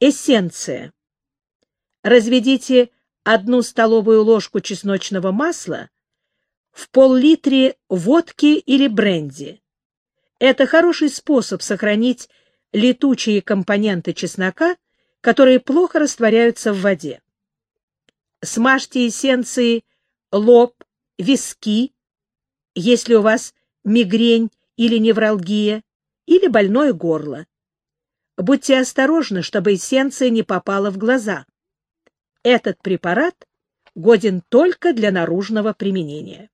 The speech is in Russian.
Эссенция. Разведите одну столовую ложку чесночного масла в пол-литре водки или бренди. Это хороший способ сохранить летучие компоненты чеснока, которые плохо растворяются в воде. Смажьте эссенции лоб, виски, если у вас мигрень или невралгия, или больное горло. Будьте осторожны, чтобы эссенция не попала в глаза. Этот препарат годен только для наружного применения.